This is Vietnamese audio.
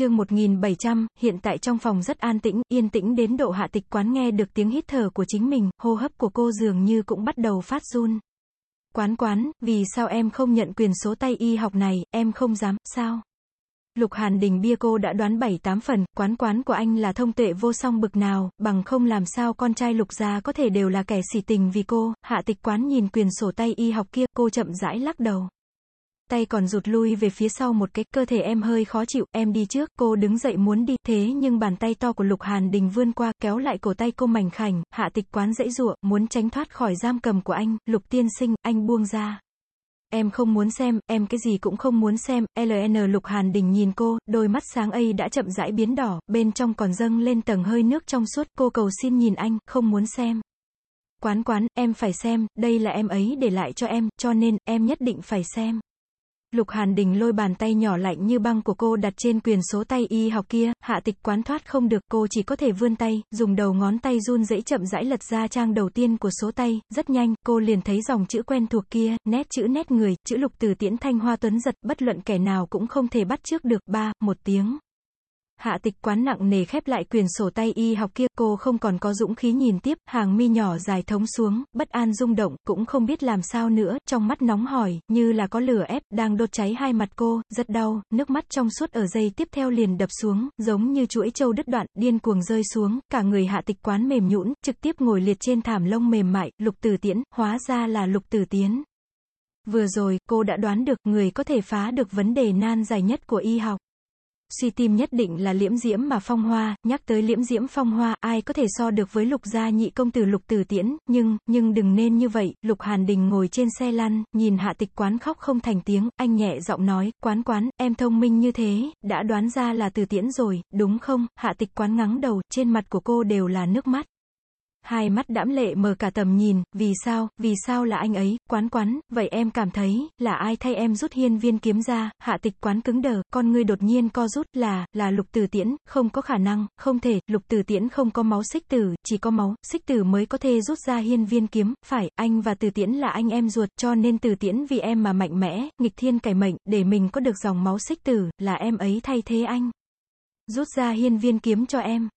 chương 1700, hiện tại trong phòng rất an tĩnh, yên tĩnh đến độ hạ tịch quán nghe được tiếng hít thở của chính mình, hô hấp của cô dường như cũng bắt đầu phát run. Quán quán, vì sao em không nhận quyền số tay y học này, em không dám, sao? Lục Hàn Đình bia cô đã đoán bảy tám phần, quán quán của anh là thông tuệ vô song bực nào, bằng không làm sao con trai lục gia có thể đều là kẻ xỉ tình vì cô, hạ tịch quán nhìn quyền sổ tay y học kia, cô chậm rãi lắc đầu tay còn rụt lui về phía sau một cái, cơ thể em hơi khó chịu, em đi trước, cô đứng dậy muốn đi, thế nhưng bàn tay to của Lục Hàn Đình vươn qua, kéo lại cổ tay cô mảnh khảnh, hạ tịch quán dãy dụa, muốn tránh thoát khỏi giam cầm của anh, Lục tiên sinh, anh buông ra. Em không muốn xem, em cái gì cũng không muốn xem, LN Lục Hàn Đình nhìn cô, đôi mắt sáng ấy đã chậm rãi biến đỏ, bên trong còn dâng lên tầng hơi nước trong suốt, cô cầu xin nhìn anh, không muốn xem. Quán quán, em phải xem, đây là em ấy để lại cho em, cho nên, em nhất định phải xem. Lục Hàn Đình lôi bàn tay nhỏ lạnh như băng của cô đặt trên quyền số tay y học kia, hạ tịch quán thoát không được, cô chỉ có thể vươn tay, dùng đầu ngón tay run rẩy chậm rãi lật ra trang đầu tiên của số tay, rất nhanh, cô liền thấy dòng chữ quen thuộc kia, nét chữ nét người, chữ lục từ tiễn thanh hoa tuấn giật, bất luận kẻ nào cũng không thể bắt trước được, ba, một tiếng. Hạ tịch quán nặng nề khép lại quyền sổ tay y học kia, cô không còn có dũng khí nhìn tiếp, hàng mi nhỏ dài thống xuống, bất an rung động, cũng không biết làm sao nữa, trong mắt nóng hỏi, như là có lửa ép, đang đốt cháy hai mặt cô, rất đau, nước mắt trong suốt ở dây tiếp theo liền đập xuống, giống như chuỗi châu đứt đoạn, điên cuồng rơi xuống, cả người hạ tịch quán mềm nhũn, trực tiếp ngồi liệt trên thảm lông mềm mại, lục tử tiễn, hóa ra là lục tử tiến. Vừa rồi, cô đã đoán được, người có thể phá được vấn đề nan dài nhất của y học. Suy tim nhất định là liễm diễm mà phong hoa, nhắc tới liễm diễm phong hoa, ai có thể so được với lục gia nhị công tử lục tử tiễn, nhưng, nhưng đừng nên như vậy, lục hàn đình ngồi trên xe lăn, nhìn hạ tịch quán khóc không thành tiếng, anh nhẹ giọng nói, quán quán, em thông minh như thế, đã đoán ra là tử tiễn rồi, đúng không, hạ tịch quán ngắng đầu, trên mặt của cô đều là nước mắt. Hai mắt đẫm lệ mờ cả tầm nhìn, vì sao, vì sao là anh ấy, quán quán, vậy em cảm thấy, là ai thay em rút hiên viên kiếm ra, hạ tịch quán cứng đờ, con ngươi đột nhiên co rút, là, là lục tử tiễn, không có khả năng, không thể, lục tử tiễn không có máu xích tử, chỉ có máu, xích tử mới có thể rút ra hiên viên kiếm, phải, anh và tử tiễn là anh em ruột, cho nên tử tiễn vì em mà mạnh mẽ, nghịch thiên cải mệnh, để mình có được dòng máu xích tử, là em ấy thay thế anh. Rút ra hiên viên kiếm cho em.